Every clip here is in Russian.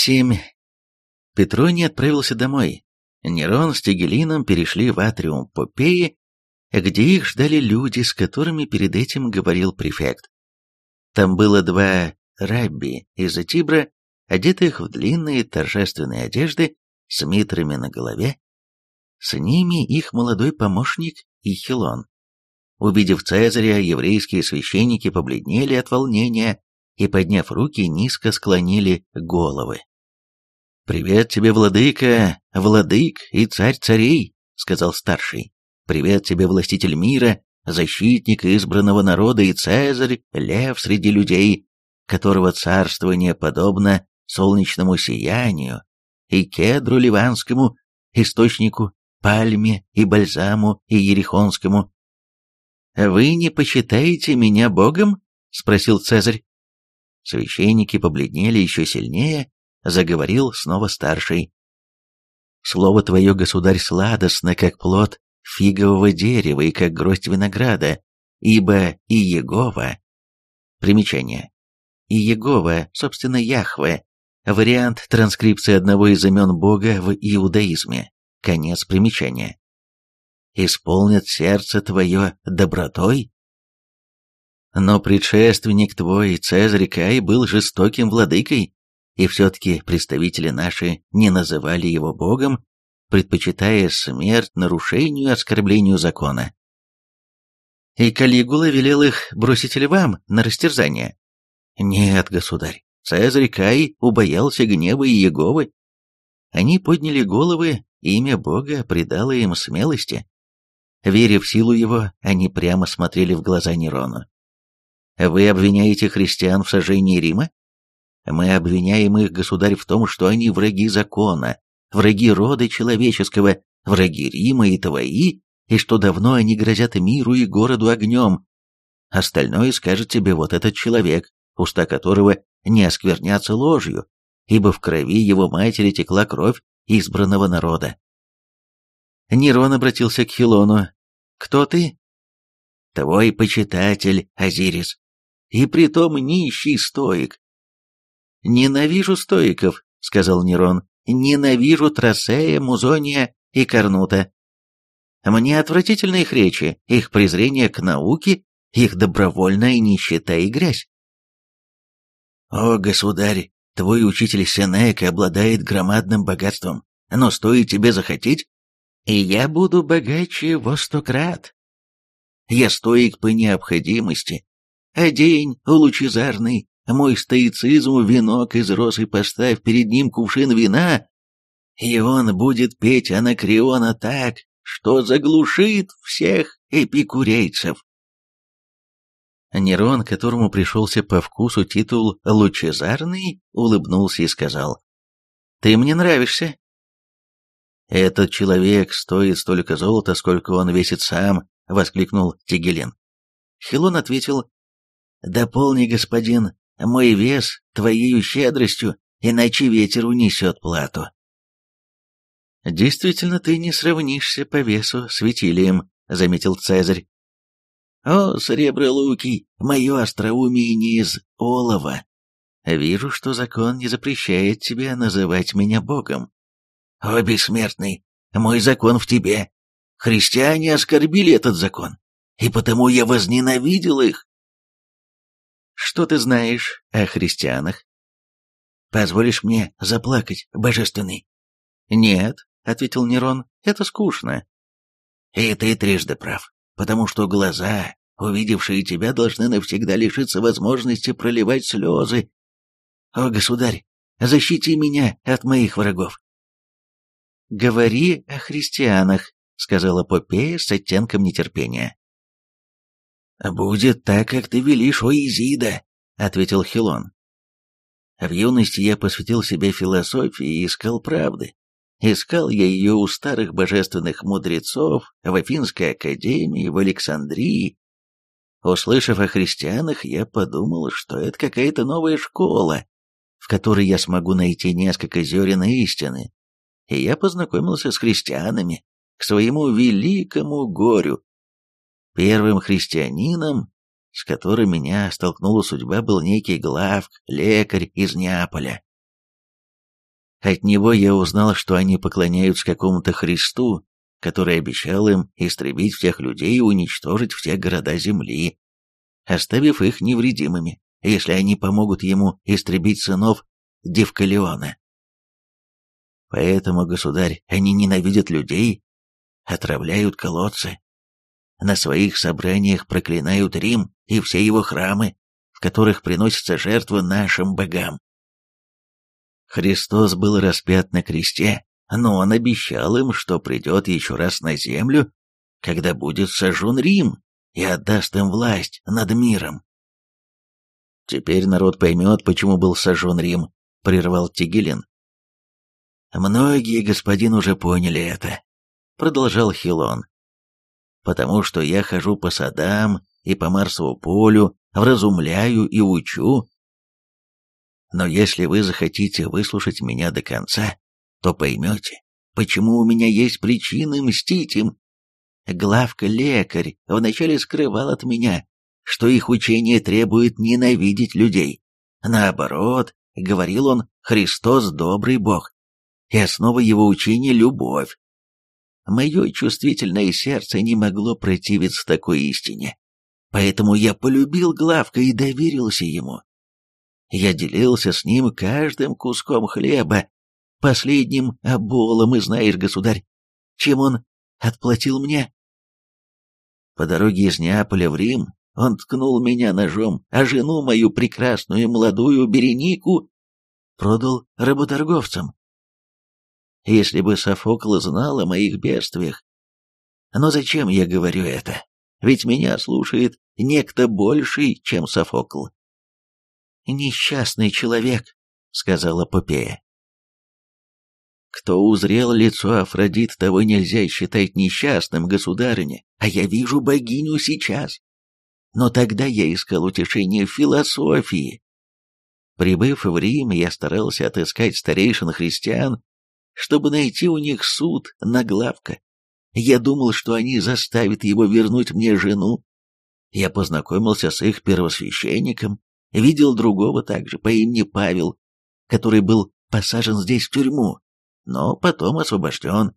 7. Петроний отправился домой. Нерон с Тигелином перешли в атриум Попеи, где их ждали люди, с которыми перед этим говорил префект. Там было два рабби из Тибра, одетых в длинные торжественные одежды с митрами на голове. С ними их молодой помощник Ихилон. Увидев Цезаря, еврейские священники побледнели от волнения и, подняв руки, низко склонили головы. «Привет тебе, владыка, владык и царь царей», — сказал старший. «Привет тебе, властитель мира, защитник избранного народа и цезарь, лев среди людей, которого царствование подобно солнечному сиянию и кедру ливанскому, источнику, пальме и бальзаму и ерехонскому. «Вы не почитаете меня богом?» — спросил Цезарь. Священники побледнели еще сильнее заговорил снова старший. «Слово твое, государь, сладостно, как плод фигового дерева и как гроздь винограда, ибо и Егова...» Примечание. И Егова, собственно, Яхве, вариант транскрипции одного из имен Бога в иудаизме. Конец примечания. «Исполнит сердце твое добротой?» Но предшественник твой, Цезарь Кай, был жестоким владыкой, и все-таки представители наши не называли его богом, предпочитая смерть нарушению и оскорблению закона. И Калигула велел их бросить львам на растерзание. Нет, государь, Цезарь Кай убоялся гнева и Еговы. Они подняли головы, имя Бога придало им смелости. Веря в силу его, они прямо смотрели в глаза Нерону. «Вы обвиняете христиан в сожжении Рима?» Мы обвиняем их, государь, в том, что они враги закона, враги рода человеческого, враги Рима и твои, и что давно они грозят миру и городу огнем. Остальное скажет тебе вот этот человек, уста которого не осквернятся ложью, ибо в крови его матери текла кровь избранного народа. Нерон обратился к Хилону. «Кто ты?» «Твой почитатель, Азирис, и притом нищий стоик, «Ненавижу стоиков», — сказал Нерон. «Ненавижу Тросея, Музония и Корнута. Мне отвратительны их речи, их презрение к науке, их добровольная нищета и грязь». «О, государь, твой учитель Сенека обладает громадным богатством, но стоит тебе захотеть, и я буду богаче во сто крат. Я стоик по необходимости, а день лучезарный мой стоицизм венок из роз и поставь перед ним кувшин вина, и он будет петь анакреона так, что заглушит всех эпикурейцев. Нерон, которому пришелся по вкусу титул «Лучезарный», улыбнулся и сказал, «Ты мне нравишься». «Этот человек стоит столько золота, сколько он весит сам», — воскликнул Тигелин. Хилон ответил, «Дополни, господин, мой вес твоею щедростью, иначе ветер унесет плату. Действительно, ты не сравнишься по весу с Витилием, заметил Цезарь. О, сребролукий, мое остроумие не из олова. Вижу, что закон не запрещает тебе называть меня Богом. О, бессмертный, мой закон в тебе. Христиане оскорбили этот закон, и потому я возненавидел их. Что ты знаешь о христианах? Позволишь мне заплакать, божественный? Нет, ответил Нерон, это скучно. И ты трижды прав, потому что глаза, увидевшие тебя, должны навсегда лишиться возможности проливать слезы. О, государь, защити меня от моих врагов. Говори о христианах, сказала Попея с оттенком нетерпения. «Будет так, как ты велишь, о Изида», — ответил Хилон. В юности я посвятил себя философии и искал правды. Искал я ее у старых божественных мудрецов, в Афинской академии, в Александрии. Услышав о христианах, я подумал, что это какая-то новая школа, в которой я смогу найти несколько зерен истины. И я познакомился с христианами, к своему великому горю. Первым христианином, с которым меня столкнула судьба, был некий Главк, лекарь из Неаполя. От него я узнал, что они поклоняются какому-то Христу, который обещал им истребить всех людей и уничтожить все города земли, оставив их невредимыми, если они помогут ему истребить сынов Девкалиона. Поэтому, государь, они ненавидят людей, отравляют колодцы, на своих собраниях проклинают Рим и все его храмы, в которых приносятся жертвы нашим богам. Христос был распят на кресте, но он обещал им, что придет еще раз на землю, когда будет сожжен Рим и отдаст им власть над миром. Теперь народ поймет, почему был сожжен Рим, прервал Тигелин. Многие, господин, уже поняли это, продолжал Хилон. Потому что я хожу по садам и по Марсову полю, вразумляю и учу, но если вы захотите выслушать меня до конца, то поймете, почему у меня есть причины мстить им. Главка-лекарь вначале скрывал от меня, что их учение требует ненавидеть людей. Наоборот, говорил он, Христос добрый Бог, и основа его учения — любовь. Мое чувствительное сердце не могло противиться такой истине, поэтому я полюбил Главка и доверился ему. Я делился с ним каждым куском хлеба, последним оболом, и знаешь, государь, чем он отплатил мне? По дороге из Неаполя в Рим он ткнул меня ножом, а жену мою прекрасную молодую Беренику продал работорговцам. Если бы Софокл знал о моих бедствиях. Но зачем я говорю это? Ведь меня слушает некто больший, чем Софокл. «Несчастный человек», — сказала Попея. «Кто узрел лицо Афродит, того нельзя считать несчастным, государыня, а я вижу богиню сейчас. Но тогда я искал утешение в философии. Прибыв в Рим, я старался отыскать старейшин христиан, чтобы найти у них суд на главка. Я думал, что они заставят его вернуть мне жену. Я познакомился с их первосвященником, Видел другого также по имени Павел, который был посажен здесь в тюрьму, но потом освобожден.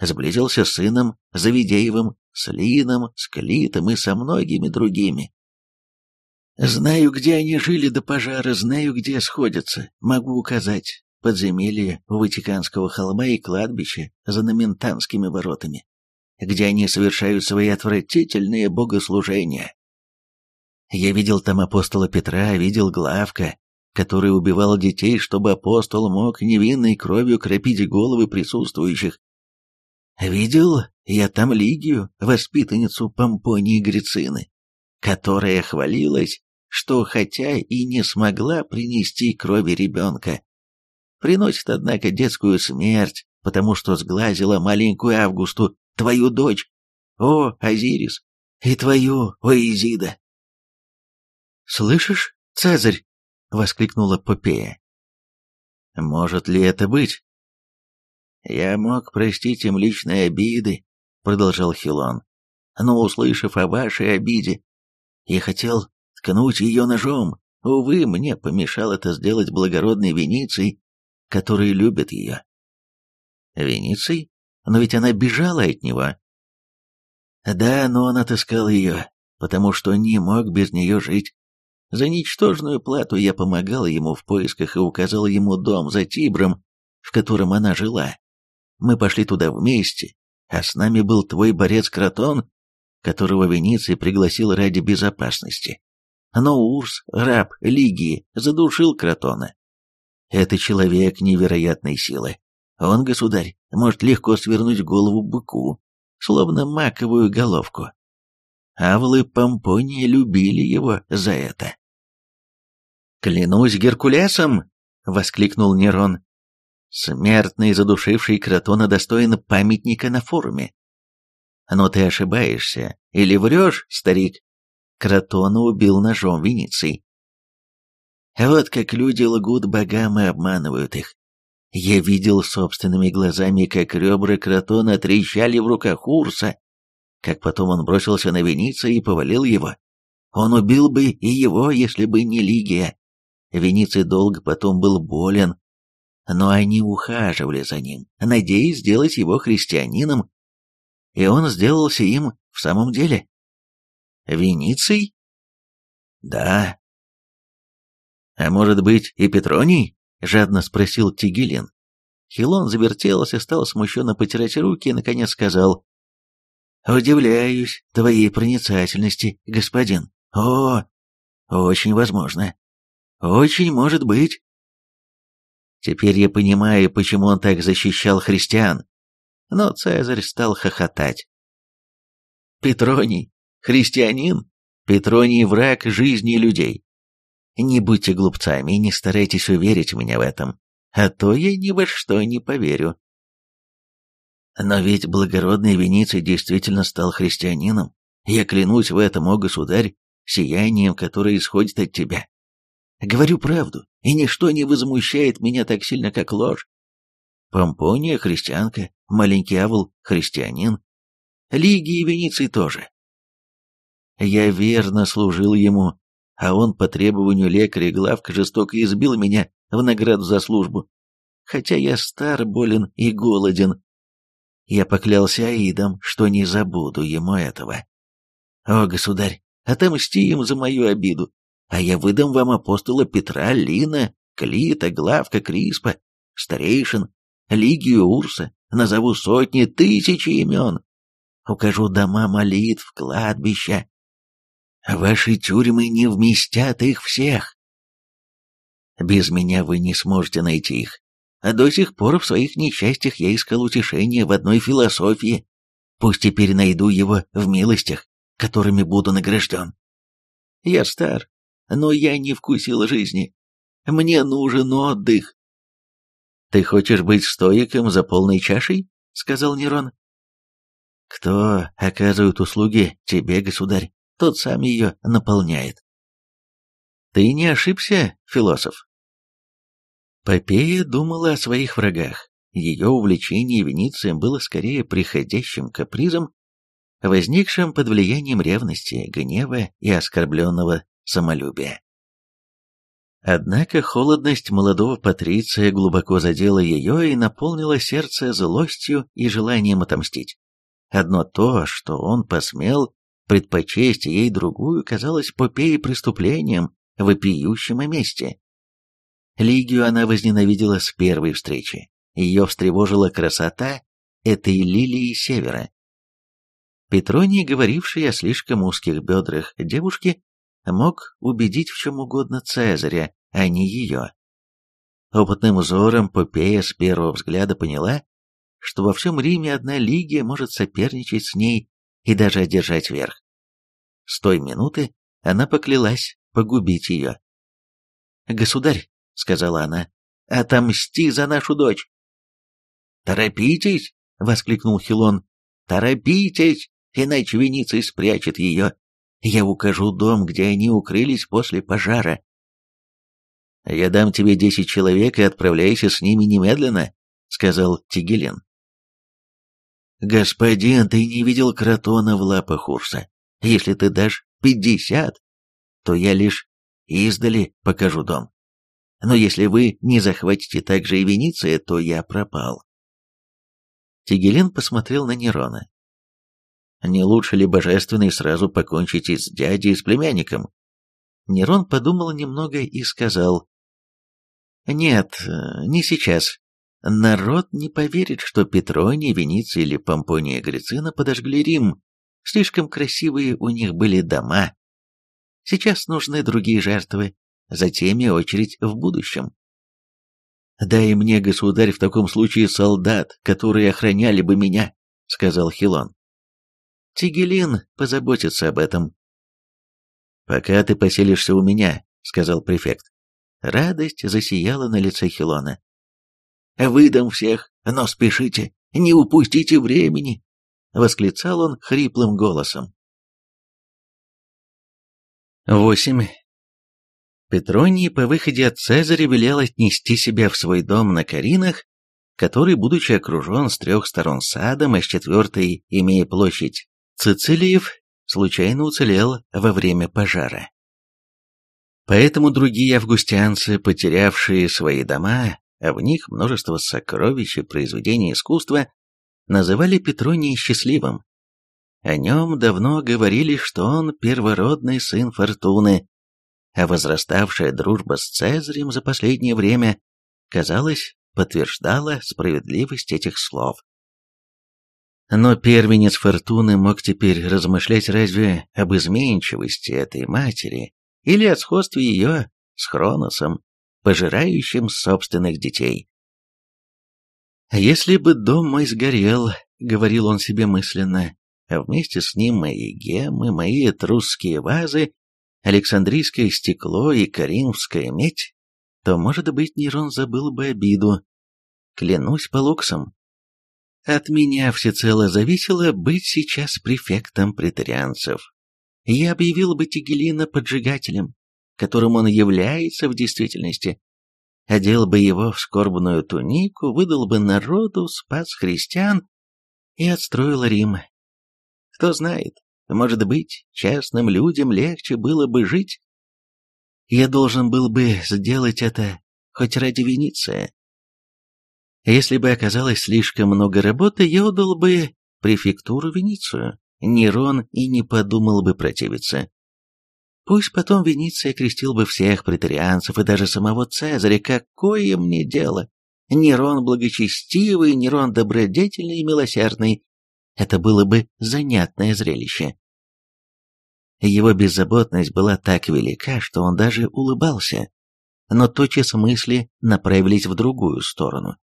Сблизился с сыном Завидеевым, с Лином, с Клитом и со многими другими. Знаю, где они жили до пожара, знаю, где сходятся, могу указать. Подземелье у Ватиканского холма и кладбище за Номентанскими воротами, где они совершают свои отвратительные богослужения. Я видел там апостола Петра, видел Главка, который убивал детей, чтобы апостол мог невинной кровью кропить головы присутствующих. Видел я там Лигию, воспитанницу Помпонии Грицины, которая хвалилась, что хотя и не смогла принести крови ребенка, приносит, однако, детскую смерть, потому что сглазила маленькую Августу, твою дочь, о, Азирис, и твою, о, Изида. «Слышишь, Цезарь?» — воскликнула Попея. «Может ли это быть?» «Я мог простить им личные обиды», — продолжал Хилон. «Но, услышав о вашей обиде, я хотел ткнуть ее ножом. Увы, мне помешал это сделать благородный Вениций, который любит ее». «Вениций? Но ведь она бежала от него». «Да, но он отыскал ее, потому что не мог без нее жить. За ничтожную плату я помогал ему в поисках и указал ему дом за Тибром, в котором она жила. Мы пошли туда вместе, а с нами был твой борец Кротон, которого Венеция пригласил ради безопасности. Но Урс, раб Лигии, задушил Кротона. Это человек невероятной силы. Он, государь, может легко свернуть голову быку, словно маковую головку. Авлы Помпонии любили его за это. «Клянусь Геркулесом!» — воскликнул Нерон. «Смертный, задушивший Кротона, достоин памятника на форуме». «Но ты ошибаешься. Или врешь, старик?» Кротона убил ножом Венеции. Вот как люди лгут богам и обманывают их. Я видел собственными глазами, как ребра Кротона трещали в руках Урса, как потом он бросился на Вениция и повалил его. Он убил бы и его, если бы не Лигия. Вениций долго потом был болен, но они ухаживали за ним, надеясь сделать его христианином, и он сделался им в самом деле. Вениций? Да. А может быть и Петроний? Жадно спросил Тигелин. Хилон завертелся, стал смущенно потирать руки и, наконец, сказал, «Удивляюсь твоей проницательности, господин. О, очень возможно. Очень может быть». Теперь я понимаю, почему он так защищал христиан. Но Цезарь стал хохотать. Петроний, христианин, Петроний враг жизни людей. Не будьте глупцами и не старайтесь уверить меня в этом а то я ни во что не поверю. Но ведь благородный Вениций действительно стал христианином. Я клянусь в этом, о государь, сиянием, которое исходит от тебя. Говорю правду, и ничто не возмущает меня так сильно, как ложь. Помпония — христианка, маленький Авл — христианин, Лигий Вениций тоже. Я верно служил ему, а он по требованию лекаря главка жестоко избил меня в награду за службу. Хотя я стар, болен и голоден. Я поклялся Аидом, что не забуду ему этого. О, государь, отомсти им за мою обиду, а я выдам вам апостола Петра, Лина, Клита, Главка, Криспа, старейшин, Лигию Урса, назову сотни, тысячи имен. Укажу дома молитв, кладбища. Ваши тюрьмы не вместят их всех. Без меня вы не сможете найти их. А до сих пор в своих несчастьях я искал утешение в одной философии. Пусть теперь найду его в милостях, которыми буду награжден. Я стар, но я не вкусил жизни. Мне нужен отдых. «Ты хочешь быть стоиком за полной чашей?» — сказал Нерон. «Кто оказывает услуги тебе, государь, тот сам ее наполняет». «Ты не ошибся, философ?» Попея думала о своих врагах. Ее увлечение Веницием было скорее приходящим капризом, возникшим под влиянием ревности, гнева и оскорбленного самолюбия. Однако холодность молодого патриция глубоко задела ее и наполнила сердце злостью и желанием отомстить. Одно то, что он посмел предпочесть ей другую, казалось Попее преступлением, вопиющим о мести. Лигию она возненавидела с первой встречи. Ее встревожила красота этой лилии севера. Петроний, говоривший о слишком узких бедрах девушки, мог убедить в чем угодно Цезаря, а не ее. Опытным взором Попея с первого взгляда поняла, что во всем Риме одна Лигия может соперничать с ней и даже одержать верх. С той минуты она поклялась погубить ее. «Государь», — сказала она, — «отомсти за нашу дочь». «Торопитесь!» — воскликнул Хилон. «Торопитесь, иначе Вениций спрячет ее. Я укажу дом, где они укрылись после пожара». «Я дам тебе десять человек и отправляйся с ними немедленно», — сказал Тигелин. «Господин, ты не видел кротона в лапах Урса. Если ты дашь пятьдесят, то я лишь издали покажу дом. Но если вы не захватите также и Венеция, то я пропал. Тигелин посмотрел на Нерона. Не лучше ли божественный сразу покончить и с дядей, и с племянником? Нерон подумал немного и сказал. Нет, не сейчас. Народ не поверит, что Петроний, Венеция или Помпония Грицина подожгли Рим. Слишком красивые у них были дома. Сейчас нужны другие жертвы, за теми очередь в будущем. «Дай мне, государь, в таком случае солдат, которые охраняли бы меня», — сказал Хилон. «Тигелин позаботится об этом». «Пока ты поселишься у меня», — сказал префект. Радость засияла на лице Хилона. «Выдам всех, но спешите, не упустите времени!» — восклицал он хриплым голосом. Восемь. Петроний по выходе от Цезаря велел отнести себя в свой дом на Каринах, который, будучи окружен с трех сторон садом, а с четвертой, имея площадь Цицилиев, случайно уцелел во время пожара. Поэтому другие августянцы, потерявшие свои дома, а в них множество сокровищ и произведений искусства, называли Петрония счастливым. О нем давно говорили, что он первородный сын Фортуны, а возраставшая дружба с Цезарем за последнее время, казалось, подтверждала справедливость этих слов. Но первенец Фортуны мог теперь размышлять разве об изменчивости этой матери или о сходстве ее с Хроносом, пожирающим собственных детей. «Если бы дом мой сгорел», — говорил он себе мысленно, а вместе с ним мои гемы, мои этрусские вазы, Александрийское стекло и Каримская медь, то, может быть, Нерон забыл бы обиду. Клянусь по луксам. От меня всецело зависело быть сейчас префектом претарианцев. Я объявил бы Тигелина поджигателем, которым он является в действительности, одел бы его в скорбную тунику, выдал бы народу, спас христиан и отстроил Рим. Кто знает, может быть, частным людям легче было бы жить. Я должен был бы сделать это хоть ради Венеции. Если бы оказалось слишком много работы, я отдал бы префектуру Венецию. Нерон и не подумал бы противиться. Пусть потом Венеция крестил бы всех претарианцев и даже самого Цезаря, какое мне дело? Нерон благочестивый, Нерон добродетельный и милосердный. Это было бы занятное зрелище. Его беззаботность была так велика, что он даже улыбался, но тотчас мысли направились в другую сторону.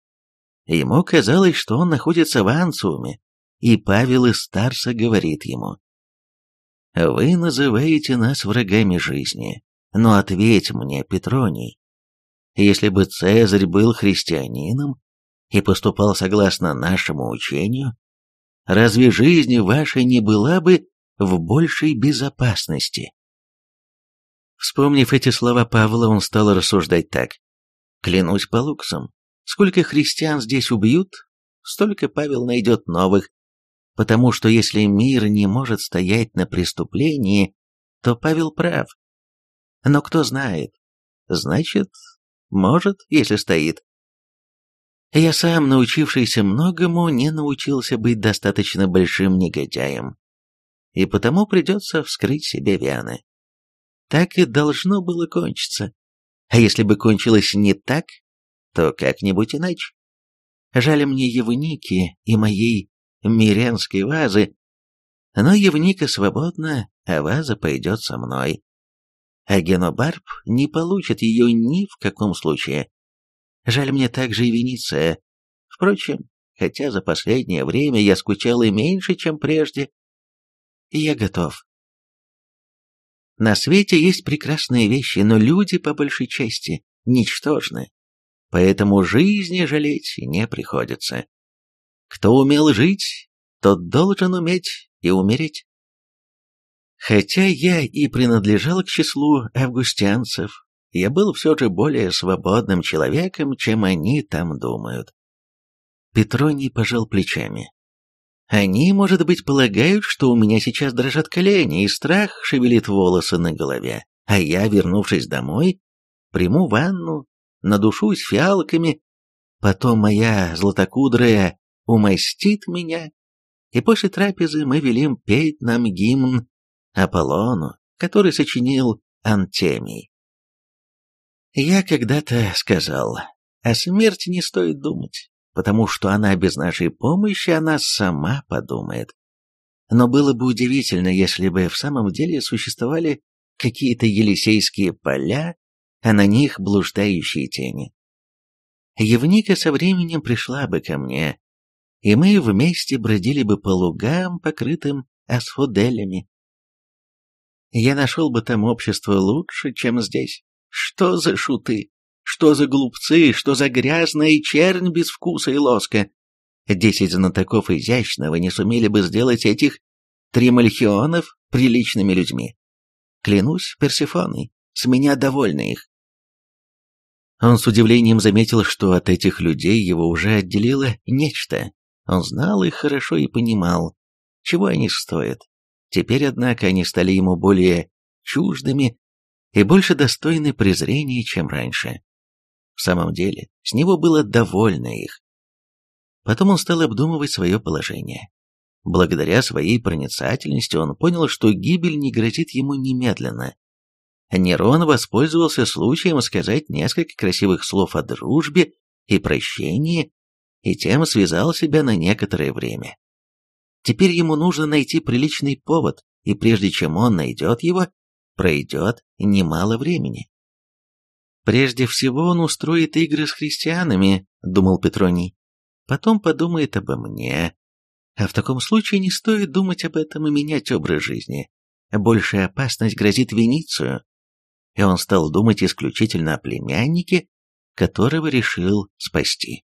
Ему казалось, что он находится в Анциуме, и Павел из Старса говорит ему, вы называете нас врагами жизни, но ответь мне, Петроний, если бы Цезарь был христианином и поступал согласно нашему учению, разве жизнь ваша не была бы в большей безопасности? Вспомнив эти слова Павла, он стал рассуждать так. «Клянусь по луксам, сколько христиан здесь убьют, столько Павел найдет новых, потому что если мир не может стоять на преступлении, то Павел прав. Но кто знает, значит, может, если стоит. Я сам, научившийся многому, не научился быть достаточно большим негодяем, и потому придется вскрыть себе вены. Так и должно было кончиться. А если бы кончилось не так, то как-нибудь иначе. Жаль мне Евники и моей миренской вазы, но Евника свободна, а ваза пойдет со мной. А Генобарб не получит ее ни в каком случае. Жаль мне также и Венеция. Впрочем, хотя за последнее время я скучал и меньше, чем прежде, я готов. На свете есть прекрасные вещи, но люди, по большей части, ничтожны. Поэтому жизни жалеть не приходится. Кто умел жить, тот должен уметь и умереть. Хотя я и принадлежал к числу августянцев, я был все же более свободным человеком, чем они там думают. Петроний пожал плечами. Они, может быть, полагают, что у меня сейчас дрожат колени, и страх шевелит волосы на голове, а я, вернувшись домой, приму ванну, надушусь фиалками, потом моя златокудрая умастит меня, и после трапезы мы велим петь нам гимн Аполлону, который сочинил Антемий. Я когда-то сказал, о смерти не стоит думать, потому что она без нашей помощи, она сама подумает. Но было бы удивительно, если бы в самом деле существовали какие-то елисейские поля, а на них блуждающие тени. Евника со временем пришла бы ко мне, и мы вместе бродили бы по лугам, покрытым асфоделями. Я нашел бы там общество лучше, чем здесь. Что за шуты? Что за глупцы? Что за грязная чернь без вкуса и лоска? Десять знатоков изящного не сумели бы сделать этих тримальхионов приличными людьми. Клянусь Персифоной, с меня довольны их. Он с удивлением заметил, что от этих людей его уже отделило нечто, он знал их хорошо и понимал, чего они стоят. Теперь, однако, они стали ему более чуждыми и больше достойны презрения, чем раньше. В самом деле, с него было довольно их. Потом он стал обдумывать свое положение. Благодаря своей проницательности он понял, что гибель не грозит ему немедленно. Нерон воспользовался случаем сказать несколько красивых слов о дружбе и прощении, и тем связал себя на некоторое время. Теперь ему нужно найти приличный повод, и прежде чем он найдет его, пройдет немало времени. «Прежде всего он устроит игры с христианами», — думал Петроний. «Потом подумает обо мне, а в таком случае не стоит думать об этом и менять образ жизни. Большая опасность грозит Веницию. И он стал думать исключительно о племяннике, которого решил спасти.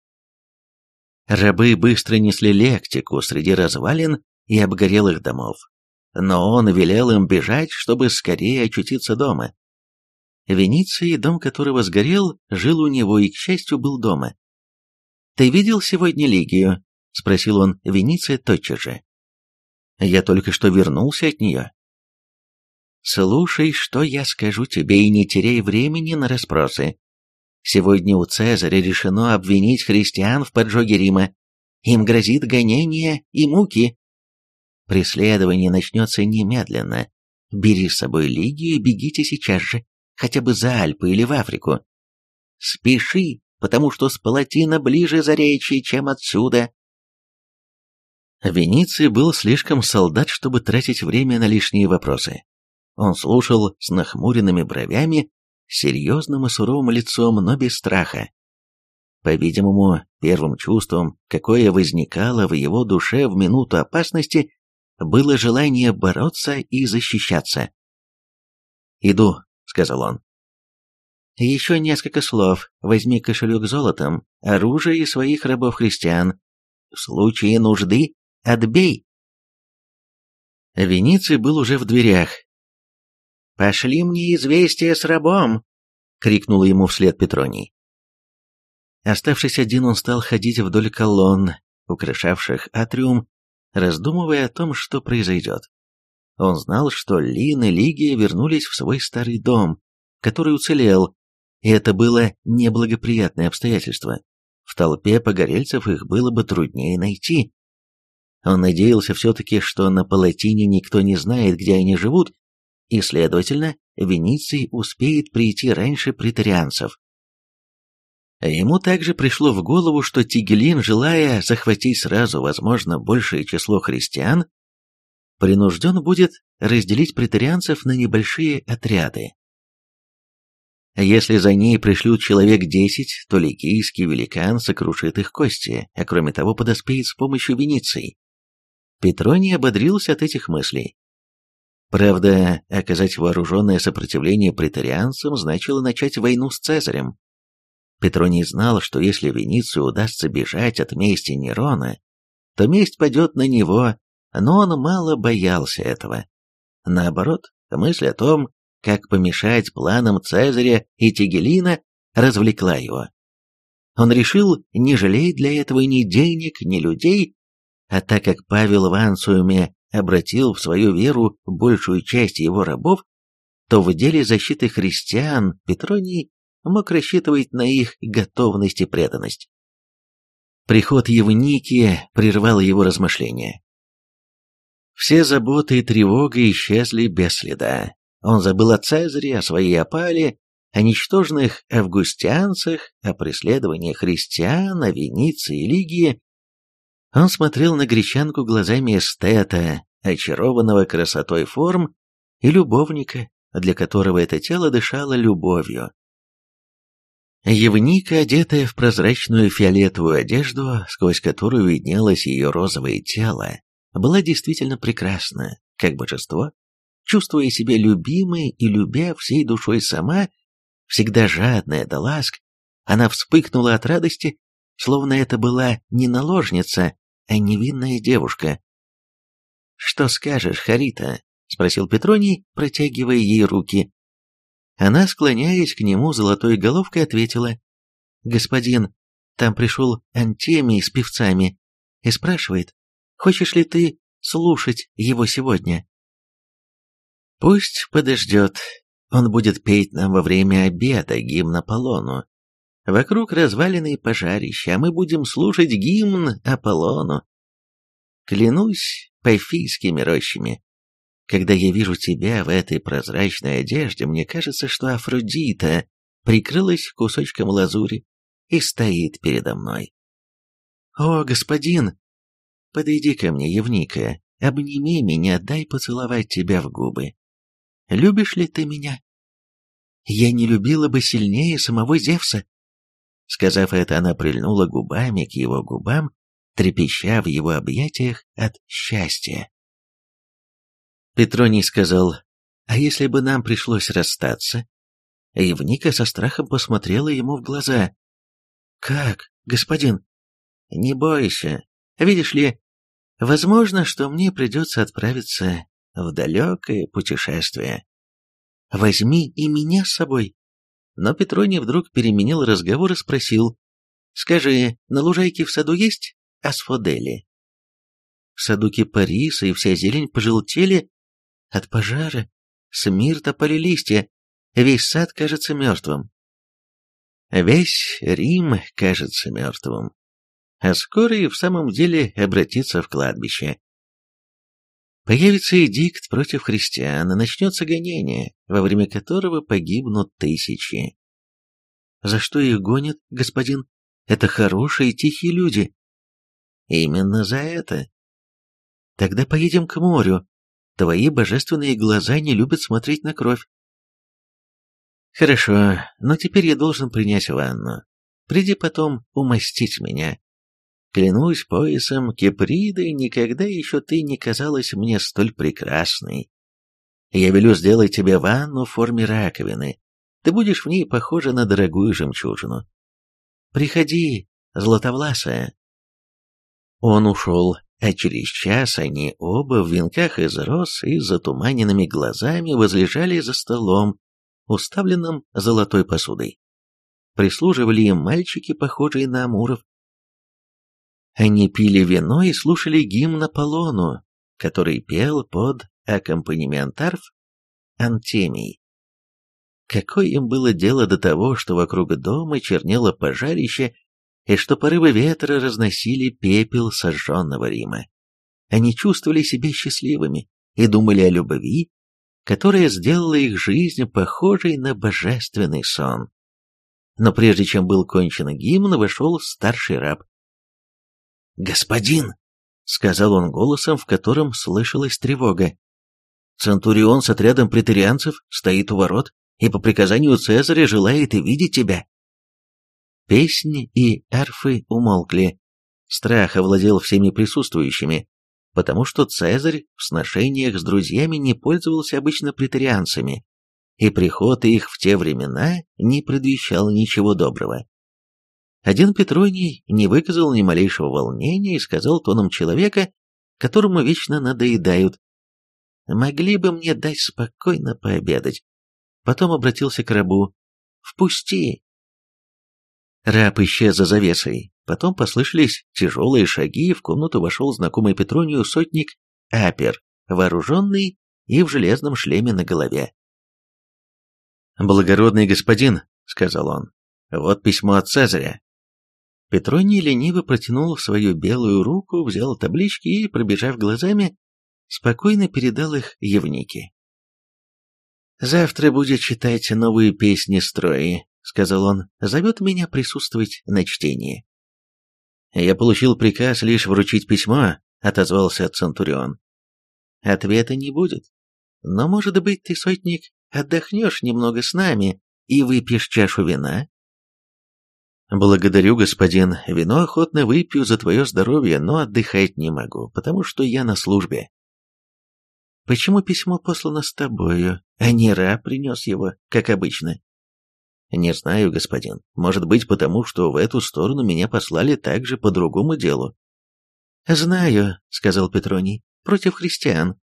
Рабы быстро несли лектику среди развалин и обгорелых домов. Но он велел им бежать, чтобы скорее очутиться дома. Венеции, дом которого сгорел, жил у него и, к счастью, был дома. «Ты видел сегодня Лигию?» — спросил он Вениция тотчас же. «Я только что вернулся от нее». «Слушай, что я скажу тебе, и не теряй времени на расспросы. Сегодня у Цезаря решено обвинить христиан в поджоге Рима. Им грозит гонение и муки. Преследование начнется немедленно. Бери с собой Лигию и бегите сейчас же, хотя бы за Альпы или в Африку. Спеши, потому что с Палатина ближе Заречье, чем отсюда. Вениций был слишком солдат, чтобы тратить время на лишние вопросы. Он слушал с нахмуренными бровями, серьезным и суровым лицом, но без страха. По-видимому, первым чувством, какое возникало в его душе в минуту опасности, было желание бороться и защищаться. «Иду», — сказал он. «Еще несколько слов. Возьми кошелек золотом, оружие и своих рабов-христиан. В случае нужды Отбей!» Вениций был уже в дверях. «Пошли мне известие с рабом!» — крикнул ему вслед Петроний. Оставшись один, он стал ходить вдоль колонн, украшавших атриум, раздумывая о том, что произойдет. Он знал, что Лин и Лигия вернулись в свой старый дом, который уцелел, и это было неблагоприятное обстоятельство. В толпе погорельцев их было бы труднее найти. Он надеялся все-таки, что на Палатине никто не знает, где они живут, и, следовательно, Вениций успеет прийти раньше претарианцев. Ему также пришло в голову, что Тигелин, желая захватить сразу, возможно, большее число христиан, принужден будет разделить претарианцев на небольшие отряды. Если за ней пришлют человек десять, то ликийский великан сокрушит их кости, а кроме того подоспеет с помощью Венеции. Петроний ободрился от этих мыслей. Правда, оказать вооруженное сопротивление претарианцам значило начать войну с Цезарем. Петроний знал, что если Веницию удастся бежать от мести Нерона, то месть падет на него, но он мало боялся этого. Наоборот, мысль о том, как помешать планам Цезаря и Тигелина, развлекла его. Он решил не жалеть для этого ни денег, ни людей, а так как Павел в обратил в свою веру большую часть его рабов, то в деле защиты христиан Петроний мог рассчитывать на их готовность и преданность. Приход Евники прервал его размышления. Все заботы и тревога исчезли без следа. Он забыл о Цезаре, о своей опале, о ничтожных августианцах, о преследовании христиан, о Венеции и Лигии, он смотрел на гречанку глазами эстета, очарованного красотой форм, и любовника, для которого это тело дышало любовью. Евника, одетая в прозрачную фиолетовую одежду, сквозь которую виднелось ее розовое тело, была действительно прекрасна, как божество, чувствуя себя любимой и любя всей душой сама, всегда жадная до ласк, она вспыхнула от радости, словно это была не наложница, а невинная девушка. «Что скажешь, Харита?» — спросил Петроний, протягивая ей руки. Она, склоняясь к нему золотой головкой, ответила. «Господин, там пришел Антемий с певцами и спрашивает, хочешь ли ты слушать его сегодня?» «Пусть подождет. Он будет петь нам во время обеда гимн Аполлону. Вокруг развалины пожарища, а мы будем слушать гимн Аполлону. Клянусь пафийскими рощами. Когда я вижу тебя в этой прозрачной одежде, мне кажется, что Афродита прикрылась кусочком лазури и стоит передо мной. «О, господин! Подойди ко мне, Евника, обними меня, дай поцеловать тебя в губы. Любишь ли ты меня?» «Я не любила бы сильнее самого Зевса», Сказав это, она прильнула губами к его губам, трепеща в его объятиях от счастья. Петроний сказал, «А если бы нам пришлось расстаться?» Евника со страхом посмотрела ему в глаза. «Как, господин?» «Не бойся. Видишь ли, возможно, что мне придется отправиться в далекое путешествие. Возьми и меня с собой. Но Петроний вдруг переменил разговор и спросил, «Скажи, на лужайке в саду есть асфодели?» В саду кипариса и вся зелень пожелтели от пожара, с мирта пали листья, весь сад кажется мертвым. Весь Рим кажется мертвым, а скоро и в самом деле обратится в кладбище. Появится эдикт против христиан, и начнется гонение, во время которого погибнут тысячи. За что их гонят, господин? Это хорошие тихие люди. Именно за это. Тогда поедем к морю. Твои божественные глаза не любят смотреть на кровь. Хорошо, но теперь я должен принять ванну. Приди потом умастить меня. Клянусь поясом Киприды, никогда еще ты не казалась мне столь прекрасной. Я велю сделать тебе ванну в форме раковины. Ты будешь в ней похожа на дорогую жемчужину. Приходи, златовласая. Он ушел, а через час они оба в венках из роз и с затуманенными глазами возлежали за столом, уставленным золотой посудой. Прислуживали им мальчики, похожие на амуров, они пили вино и слушали гимн Аполлону, который пел под аккомпанемент арф Антемий. Какое им было дело до того, что вокруг дома чернело пожарище, и что порывы ветра разносили пепел сожженного Рима? Они чувствовали себя счастливыми и думали о любви, которая сделала их жизнь похожей на божественный сон. Но прежде чем был кончен гимн, вошел старший раб. «Господин!» — сказал он голосом, в котором слышалась тревога. «Центурион с отрядом претарианцев стоит у ворот и по приказанию Цезаря желает и видеть тебя». Песни и арфы умолкли. Страх овладел всеми присутствующими, потому что Цезарь в сношениях с друзьями не пользовался обычно претарианцами, и приход их в те времена не предвещал ничего доброго. Один Петроний не выказал ни малейшего волнения и сказал тоном человека, которому вечно надоедают. «Могли бы мне дать спокойно пообедать». Потом обратился к рабу. «Впусти!» Раб исчез за завесой. Потом послышались тяжелые шаги, и в комнату вошел знакомый Петронию сотник Апер, вооруженный и в железном шлеме на голове. «Благородный господин», — сказал он, — «вот письмо от Цезаря. Петроний лениво протянул свою белую руку, взял таблички и, пробежав глазами, спокойно передал их Евнике. «Завтра будет читать новые песни строи», — сказал он, — «зовет меня присутствовать на чтении». «Я получил приказ лишь вручить письмо», — отозвался Центурион. «Ответа не будет. Но, может быть, ты, сотник, отдохнешь немного с нами и выпьешь чашу вина, «Благодарю, господин. Вино охотно выпью за твое здоровье, но отдыхать не могу, потому что я на службе». «Почему письмо послано с тобою, а не раб принес его, как обычно?» «Не знаю, господин. Может быть, потому что в эту сторону меня послали также по другому делу». «Знаю», — сказал Петроний, — «против христиан».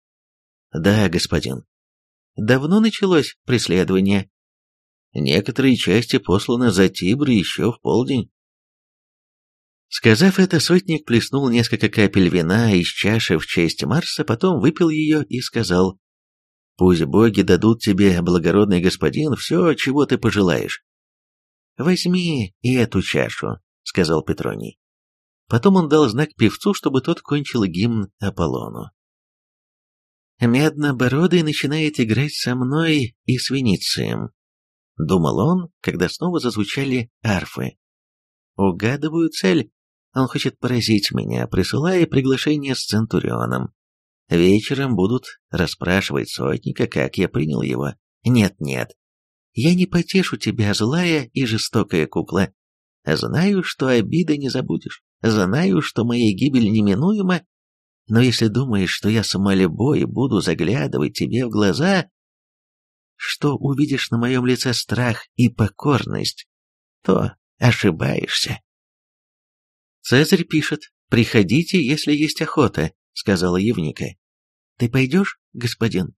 «Да, господин». «Давно началось преследование?» Некоторые части посланы за Тибр еще в полдень. Сказав это, сотник плеснул несколько капель вина из чаши в честь Марса, потом выпил ее и сказал, «Пусть боги дадут тебе, благородный господин, все, чего ты пожелаешь». возьми и эту чашу», — сказал Петроний. Потом он дал знак певцу, чтобы тот кончил гимн Аполлону. «Меднобородый начинает играть со мной и с Веницием», — думал он, когда снова зазвучали арфы. «Угадываю цель. Он хочет поразить меня, присылая приглашение с Центурионом. Вечером будут расспрашивать сотника, как я принял его. Нет-нет, я не потешу тебя, злая и жестокая кукла. Знаю, что обиды не забудешь. Знаю, что моя гибель неминуема. Но если думаешь, что я самолюбой буду заглядывать тебе в глаза, что увидишь на моем лице страх и покорность, то ошибаешься. Цезарь пишет, «Приходите, если есть охота», — сказала Евника. «Ты пойдешь, господин?»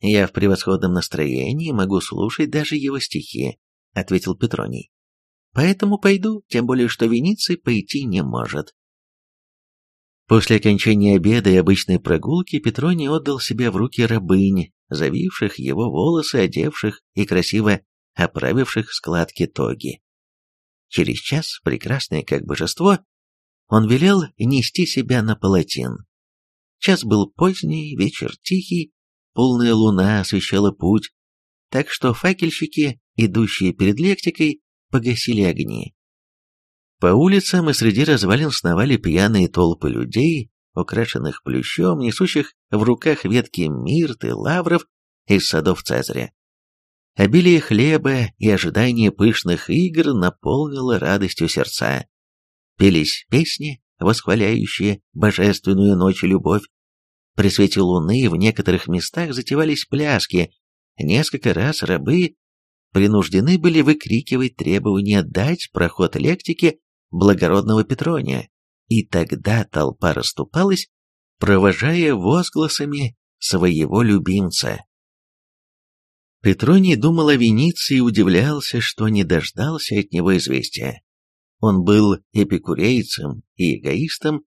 «Я в превосходном настроении, могу слушать даже его стихи», — ответил Петроний. «Поэтому пойду, тем более что Вениций пойти не может». После окончания обеда и обычной прогулки Петроний отдал себя в руки рабынь, завивших его волосы, одевших и красиво оправивших складки тоги. Через час, прекрасное как божество, он велел нести себя на палатин. Час был поздний, вечер тихий, полная луна освещала путь, так что факельщики, идущие перед лектикой, погасили огни. По улицам и среди развалин сновали пьяные толпы людей, украшенных плющом, несущих в руках ветки мирты, лавров из садов Цезаря. Обилие хлеба и ожидание пышных игр наполнило радостью сердца. Пелись песни, восхваляющие божественную ночь и любовь, при свете луны в некоторых местах затевались пляски. Несколько раз рабы принуждены были выкрикивать требования дать проход лектике благородного Петрония, и тогда толпа расступалась, провожая возгласами своего любимца. Петроний думал о Венеции и удивлялся, что не дождался от него известия. Он был эпикурейцем и эгоистом,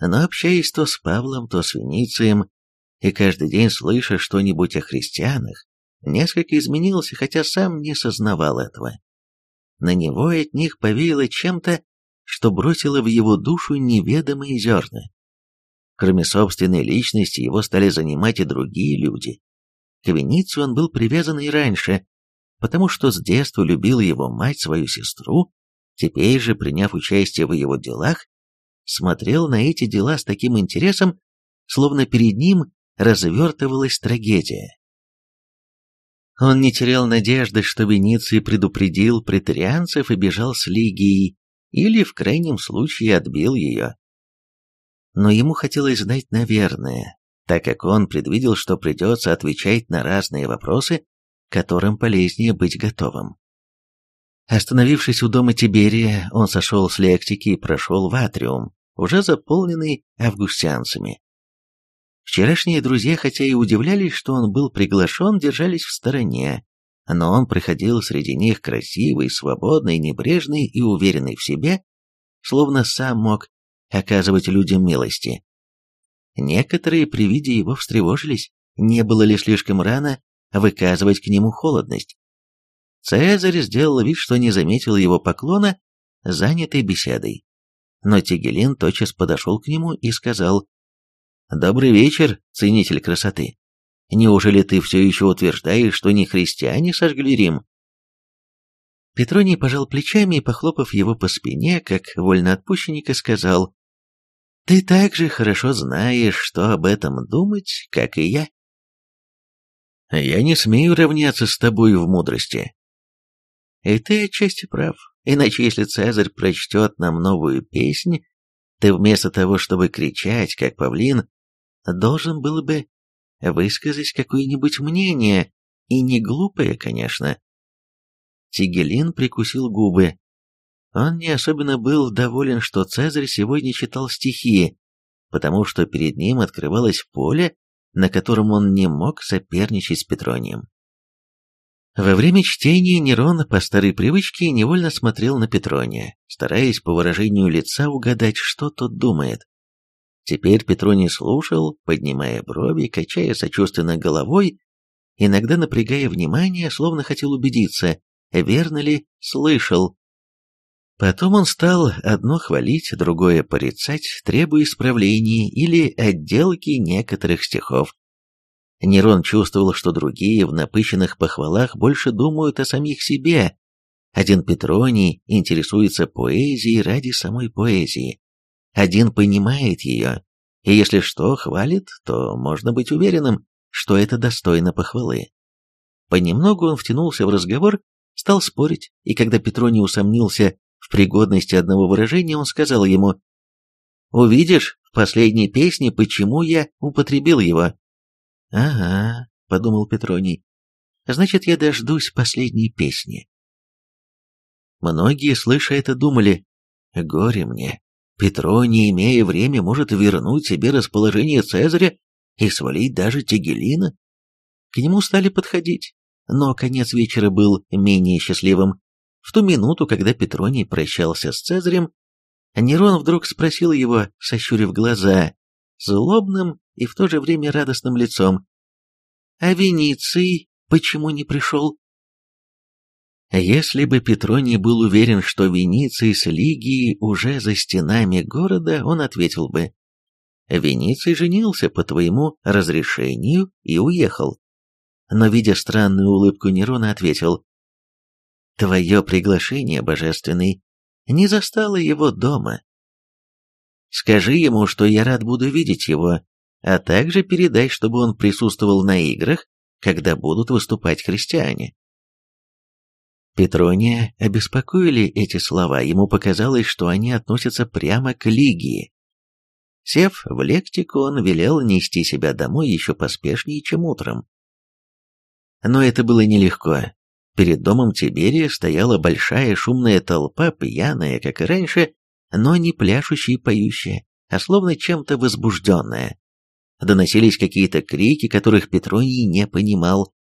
но общаясь то с Павлом, то с Веницием, и каждый день слыша что-нибудь о христианах, несколько изменился, хотя сам не сознавал этого. На него от них повеяло чем-то, что бросило в его душу неведомые зерна. Кроме собственной личности, его стали занимать и другие люди. К Веницию он был привязан и раньше, потому что с детства любил его мать, свою сестру, теперь же, приняв участие в его делах, смотрел на эти дела с таким интересом, словно перед ним развертывалась трагедия. Он не терял надежды, что Вениций предупредил претарианцев и бежал с Лигией, или, в крайнем случае, отбил ее. Но ему хотелось знать наверное, так как он предвидел, что придется отвечать на разные вопросы, которым полезнее быть готовым. Остановившись у дома Тиберия, он сошел с лектики и прошел в атриум, уже заполненный августянцами. Вчерашние друзья, хотя и удивлялись, что он был приглашен, держались в стороне, но он приходил среди них красивый, свободный, небрежный и уверенный в себе, словно сам мог оказывать людям милости. Некоторые при виде его встревожились, не было ли слишком рано выказывать к нему холодность. Цезарь сделал вид, что не заметил его поклона, занятый беседой. Но Тигелин тотчас подошел к нему и сказал, «Добрый вечер, ценитель красоты. Неужели ты все еще утверждаешь, что не христиане сожгли Рим?» Петроний пожал плечами и, похлопав его по спине, как вольноотпущенника, сказал, «Ты так же хорошо знаешь, что об этом думать, как и я». «Я не смею равняться с тобой в мудрости», и ты отчасти прав. Иначе, если Цезарь прочтет нам новую песнь, ты вместо того, чтобы кричать, как павлин, должен был бы высказать какое-нибудь мнение, и не глупое, конечно. Тигелин прикусил губы. Он не особенно был доволен, что Цезарь сегодня читал стихи, потому что перед ним открывалось поле, на котором он не мог соперничать с Петронием. Во время чтения Нерон по старой привычке невольно смотрел на Петрония, стараясь по выражению лица угадать, что тот думает. Теперь Петроний слушал, поднимая брови, качая сочувственно головой, иногда напрягая внимание, словно хотел убедиться, верно ли слышал. Потом он стал одно хвалить, другое порицать, требуя исправлений или отделки некоторых стихов. Нерон чувствовал, что другие в напыщенных похвалах больше думают о самих себе. Один Петроний интересуется поэзией ради самой поэзии. Один понимает ее, и если что хвалит, то можно быть уверенным, что это достойно похвалы. Понемногу он втянулся в разговор, стал спорить, и когда Петроний усомнился в пригодности одного выражения, он сказал ему, «Увидишь в последней песне, почему я употребил его». «Ага», — подумал Петроний, — «значит, я дождусь последней песни». Многие, слыша это, думали, «Горе мне, Петроний, имея время, может вернуть себе расположение Цезаря и свалить даже Тигелина». К нему стали подходить, но конец вечера был менее счастливым. В ту минуту, когда Петроний прощался с Цезарем, Нерон вдруг спросил его, сощурив глаза, злобным и в то же время радостным лицом, «А Вениций почему не пришел?» Если бы Петроний был уверен, что Вениций с Лигией уже за стенами города, он ответил бы, «Вениций женился по твоему разрешению и уехал». Но, видя странную улыбку Нерона, ответил, Твое приглашение, божественный, не застало его дома. Скажи ему, что я рад буду видеть его, а также передай, чтобы он присутствовал на играх, когда будут выступать христиане. Петрония обеспокоили эти слова, ему показалось, что они относятся прямо к Лигии. Сев в лектику, он велел нести себя домой еще поспешнее, чем утром. Но это было нелегко. Перед домом Тиберия стояла большая шумная толпа, пьяная, как и раньше, но не пляшущая и поющая, а словно чем-то возбужденная. Доносились какие-то крики, которых Петроний не понимал.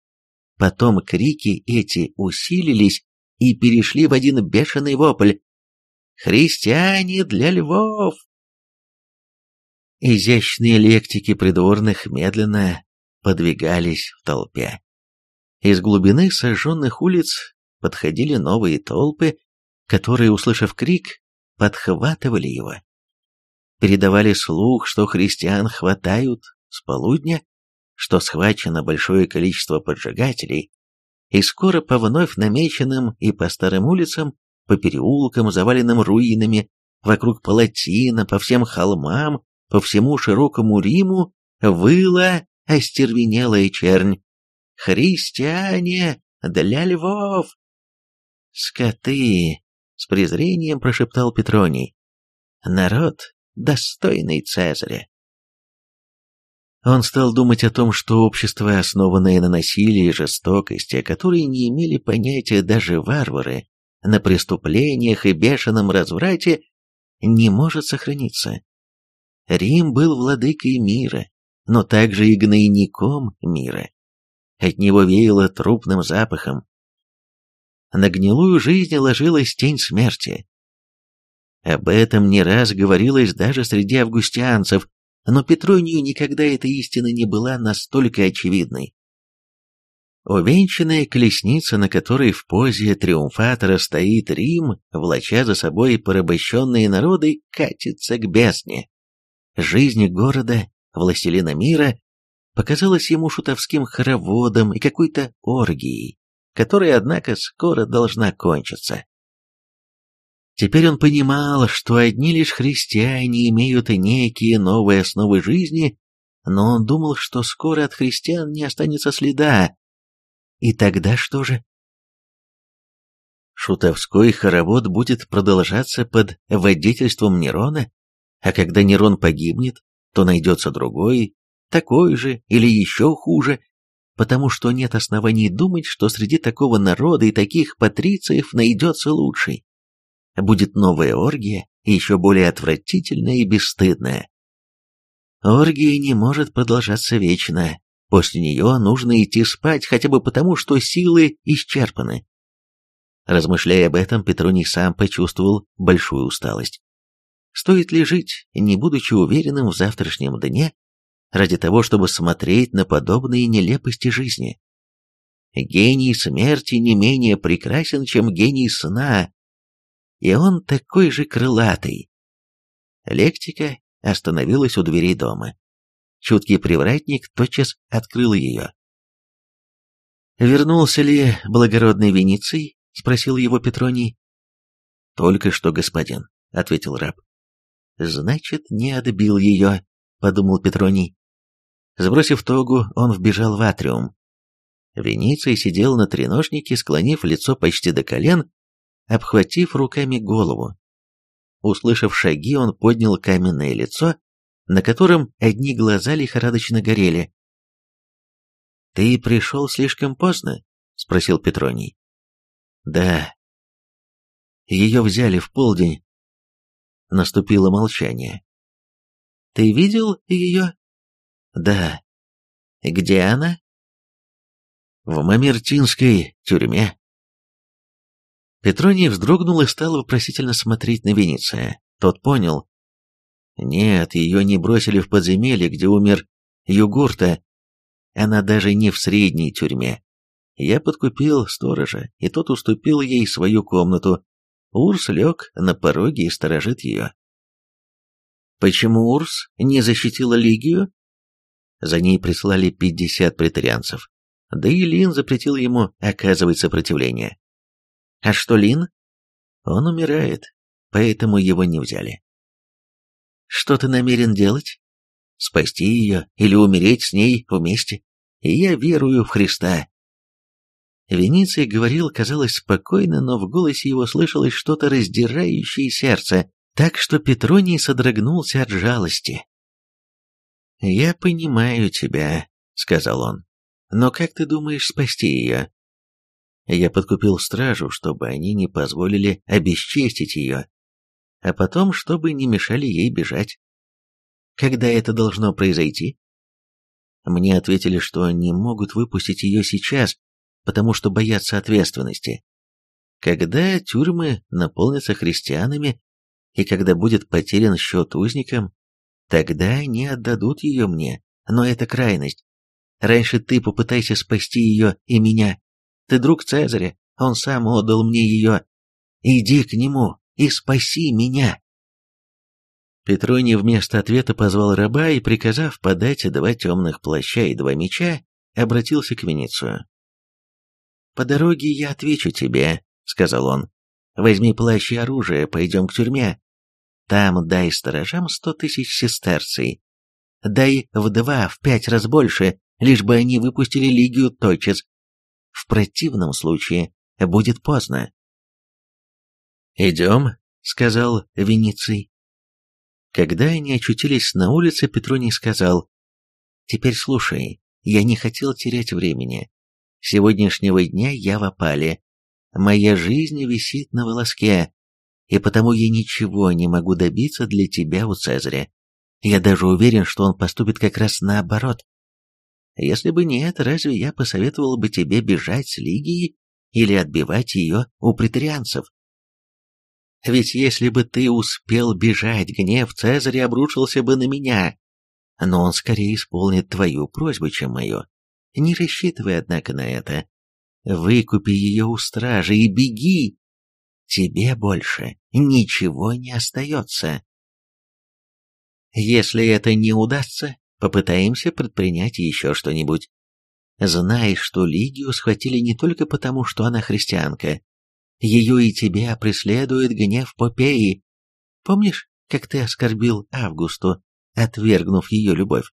Потом крики эти усилились и перешли в один бешеный вопль. «Христиане для львов!» Изящные лектики придворных медленно подвигались в толпе. Из глубины сожженных улиц подходили новые толпы, которые, услышав крик, подхватывали его. Передавали слух, что христиан хватают с полудня, что схвачено большое количество поджигателей, и скоро по вновь намеченным и по старым улицам, по переулкам, заваленным руинами, вокруг палатина, по всем холмам, по всему широкому Риму, выла остервенелая чернь. Христиане для львов!» «Скоты!» — с презрением прошептал Петроний. «Народ, достойный Цезаря!» Он стал думать о том, что общество, основанное на насилии и жестокости, которые не имели понятия даже варвары, на преступлениях и бешеном разврате, не может сохраниться. Рим был владыкой мира, но также и гнойником мира. От него веяло трупным запахом. На гнилую жизнь ложилась тень смерти. Об этом не раз говорилось даже среди августианцев, но Петронию никогда эта истина не была настолько очевидной. Увенчанная колесница, на которой в позе триумфатора стоит Рим, влача за собой порабощенные народы, катится к бездне. Жизнь города, властелина мира, показалось ему шутовским хороводом и какой-то оргией, которая, однако, скоро должна кончиться. Теперь он понимал, что одни лишь христиане имеют некие новые основы жизни, но он думал, что скоро от христиан не останется следа. И тогда что же? Шутовской хоровод будет продолжаться под водительством Нерона, а когда Нерон погибнет, то найдется другой, такой же или еще хуже, потому что нет оснований думать, что среди такого народа и таких патрициев найдется лучший. Будет новая оргия, еще более отвратительная и бесстыдная. Оргия не может продолжаться вечно. После нее нужно идти спать, хотя бы потому, что силы исчерпаны. Размышляя об этом, Петроний сам почувствовал большую усталость. Стоит ли жить, не будучи уверенным в завтрашнем дне, ради того, чтобы смотреть на подобные нелепости жизни. Гений смерти не менее прекрасен, чем гений сна, и он такой же крылатый. Лектика остановилась у дверей дома. Чуткий привратник тотчас открыл ее. «Вернулся ли благородный Вениций?» — спросил его Петроний. «Только что, господин», — ответил раб. «Значит, не отбил ее», — подумал Петроний. Сбросив тогу, он вбежал в атриум. Вениций сидел на треножнике, склонив лицо почти до колен, обхватив руками голову. Услышав шаги, он поднял каменное лицо, на котором одни глаза лихорадочно горели. «Ты пришел слишком поздно?» — спросил Петроний. «Да». Ее взяли в полдень. Наступило молчание. «Ты видел ее?» «Да». «Где она?» «В Мамертинской тюрьме». Петроний вздрогнул и стал вопросительно смотреть на Венеция. Тот понял. Нет, ее не бросили в подземелье, где умер Югурта. Она даже не в средней тюрьме. Я подкупил сторожа, и тот уступил ей свою комнату. Урс лег на пороге и сторожит ее. Почему Урс не защитила Лигию? За ней прислали пятьдесят претарианцев. Да и Лин запретил ему оказывать сопротивление. А что Лин? Он умирает, поэтому его не взяли. Что ты намерен делать? Спасти ее или умереть с ней вместе? Я верую в Христа. Вениций говорил, казалось, спокойно, но в голосе его слышалось что-то раздирающее сердце, так что Петроний содрогнулся от жалости. «Я понимаю тебя», — сказал он, — «но как ты думаешь спасти ее?» Я подкупил стражу, чтобы они не позволили обесчестить ее, а потом, чтобы не мешали ей бежать. Когда это должно произойти? Мне ответили, что не могут выпустить ее сейчас, потому что боятся ответственности. Когда тюрьмы наполнятся христианами, и когда будет потерян счет узникам, тогда они отдадут ее мне, но это крайность. Раньше ты попытайся спасти ее и меня. Ты друг Цезаря, он сам отдал мне ее. Иди к нему и спаси меня!» Петроний вместо ответа позвал раба и, приказав подать два темных плаща и два меча, обратился к Веницию. «По дороге я отвечу тебе», — сказал он. «Возьми плащ и оружие, пойдем к тюрьме. Там дай сторожам сто тысяч сестерций. Дай в два, в пять раз больше, лишь бы они выпустили Лигию тотчас, в противном случае будет поздно. «Идем», — сказал Вениций. Когда они очутились на улице, Петроний сказал, «Теперь слушай, я не хотел терять времени. Сегодняшнего дня я в опале. Моя жизнь висит на волоске, и потому я ничего не могу добиться для тебя у Цезаря. Я даже уверен, что он поступит как раз наоборот. Если бы не это, разве я посоветовал бы тебе бежать с Лигии или отбивать ее у претарианцев? Ведь если бы ты успел бежать, гнев Цезаря обрушился бы на меня. Но он скорее исполнит твою просьбу, чем мою. Не рассчитывай, однако, на это. Выкупи ее у стражи и беги. Тебе больше ничего не остается. Если это не удастся, Попытаемся предпринять еще что-нибудь. Знай, что Лигию схватили не только потому, что она христианка. Ее и тебя преследует гнев Попеи. Помнишь, как ты оскорбил Августу, отвергнув ее любовь?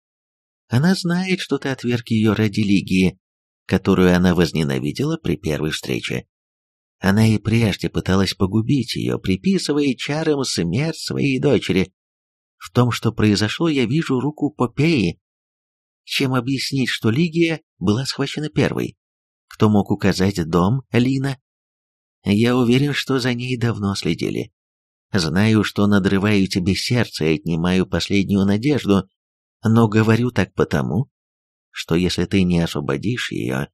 Она знает, что ты отверг ее ради Лигии, которую она возненавидела при первой встрече. Она и прежде пыталась погубить ее, приписывая чарам смерть своей дочери, в том, что произошло, я вижу руку Попеи. Чем объяснить, что Лигия была схвачена первой? Кто мог указать дом Лина? Я уверен, что за ней давно следили. Знаю, что надрываю тебе сердце и отнимаю последнюю надежду, но говорю так потому, что если ты не освободишь ее,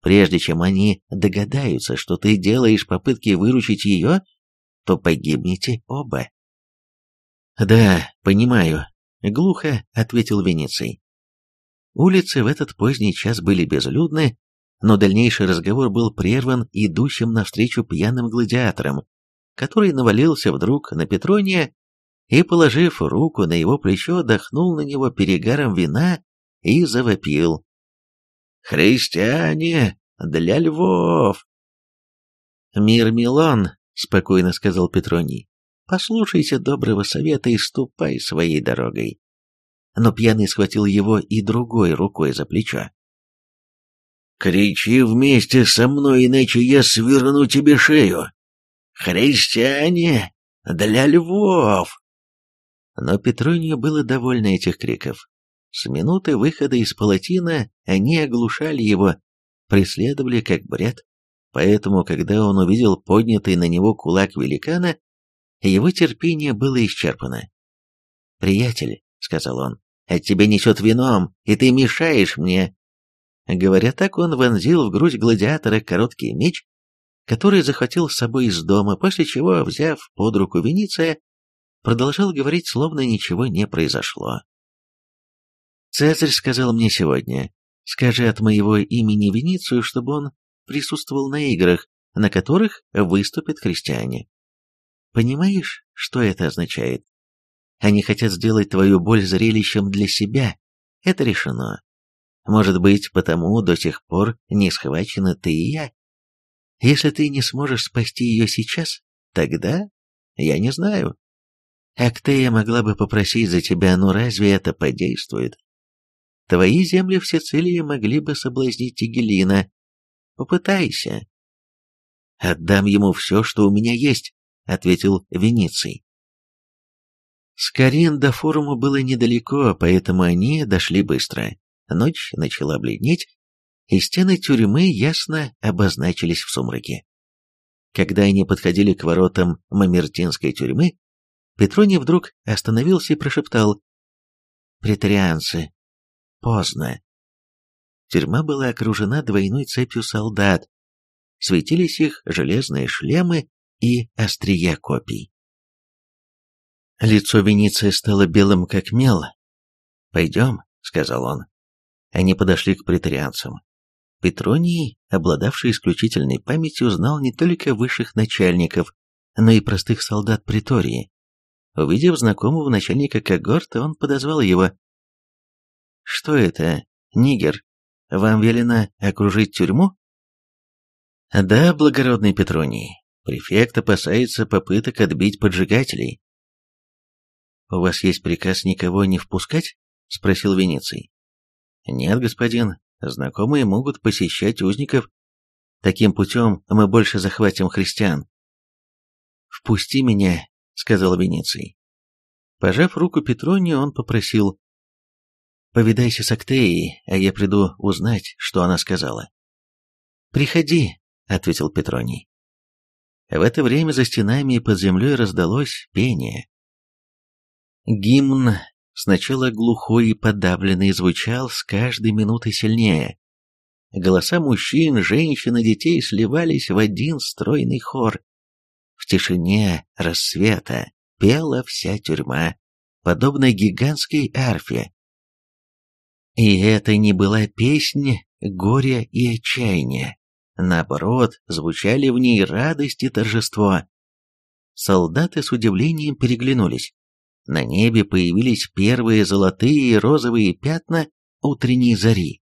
прежде чем они догадаются, что ты делаешь попытки выручить ее, то погибнете оба. «Да, понимаю», — глухо ответил Венеций. Улицы в этот поздний час были безлюдны, но дальнейший разговор был прерван идущим навстречу пьяным гладиатором, который навалился вдруг на Петрония и, положив руку на его плечо, дохнул на него перегаром вина и завопил. «Христиане для львов!» «Мир Милон», — спокойно сказал Петроний, — «послушайся доброго совета и ступай своей дорогой». Но пьяный схватил его и другой рукой за плечо. «Кричи вместе со мной, иначе я сверну тебе шею! Христиане для львов!» Но Петронию было довольно этих криков. С минуты выхода из палатина они оглушали его, преследовали как бред. Поэтому, когда он увидел поднятый на него кулак великана, его терпение было исчерпано. «Приятель», — сказал он, — «от тебя несет вином, и ты мешаешь мне». Говоря так, он вонзил в грудь гладиатора короткий меч, который захватил с собой из дома, после чего, взяв под руку Вениция, продолжал говорить, словно ничего не произошло. «Цезарь сказал мне сегодня, скажи от моего имени Веницию, чтобы он присутствовал на играх, на которых выступят христиане. Понимаешь, что это означает? Они хотят сделать твою боль зрелищем для себя. Это решено. Может быть, потому до сих пор не схвачены ты и я. Если ты не сможешь спасти ее сейчас, тогда я не знаю. Актея могла бы попросить за тебя, но разве это подействует? Твои земли в Сицилии могли бы соблазнить Тигелина. Попытайся. Отдам ему все, что у меня есть, ответил Вениций. С Карин до форума было недалеко, поэтому они дошли быстро. Ночь начала бледнеть, и стены тюрьмы ясно обозначились в сумраке. Когда они подходили к воротам Мамертинской тюрьмы, Петроний вдруг остановился и прошептал «Претарианцы, поздно». Тюрьма была окружена двойной цепью солдат, светились их железные шлемы и острия копий. Лицо Вениция стало белым как мел. «Пойдем», — сказал он. Они подошли к претарианцам. Петроний, обладавший исключительной памятью, знал не только высших начальников, но и простых солдат притории. Увидев знакомого начальника когорта, он подозвал его. «Что это, Нигер? Вам велено окружить тюрьму?» «Да, благородный Петроний. Префект опасается попыток отбить поджигателей». «У вас есть приказ никого не впускать?» — спросил Венеций. «Нет, господин. Знакомые могут посещать узников. Таким путем мы больше захватим христиан». «Впусти меня — сказал Венеций. Пожав руку Петронию, он попросил «Повидайся с Актеей, а я приду узнать, что она сказала». «Приходи», — ответил Петроний. В это время за стенами и под землей раздалось пение. Гимн, сначала глухой и подавленный, звучал с каждой минутой сильнее. Голоса мужчин, женщин и детей сливались в один стройный хор. В тишине рассвета пела вся тюрьма, подобно гигантской арфе. И это не была песня горя и отчаяния. Наоборот, звучали в ней радость и торжество. Солдаты с удивлением переглянулись. На небе появились первые золотые и розовые пятна утренней зари.